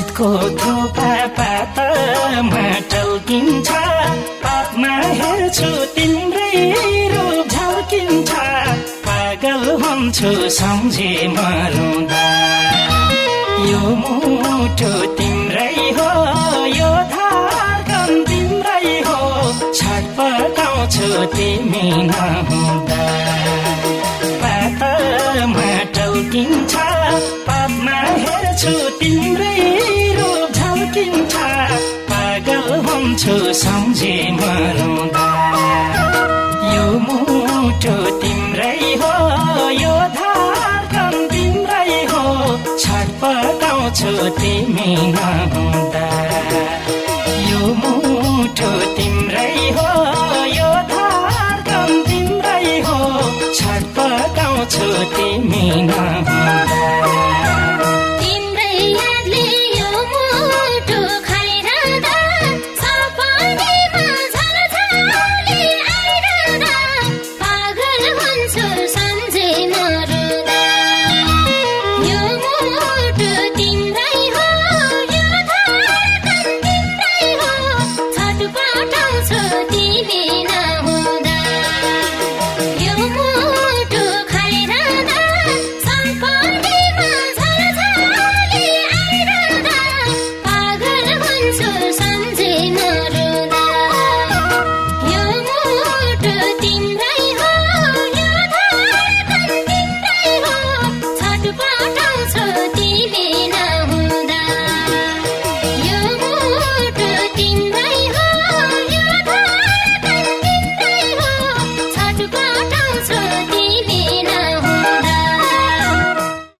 शीतको थोपा पातामा टल्किन्छ हेर्छु तिम्रै रूप झल्किन्छ। पागल हुन्छु सम्झे मरुँदा। यो मुटु तिम्रै हो यो धागन तिम्रै हो। छटपटाउँछु तिमी नहुँदा। पातमा टल्किन्छ पातमा हेर्छु तिम्रै हुन्छु सम्झे मरुँदा। यो मुटु तिम्रै हो यो धागन तिम्रै हो छटपटाउँछु तिमी नहुँदा। यो मुटु तिम्रै हो यो धागन तिम्रै हो छटपटाउँछु तिमी नहुँदा।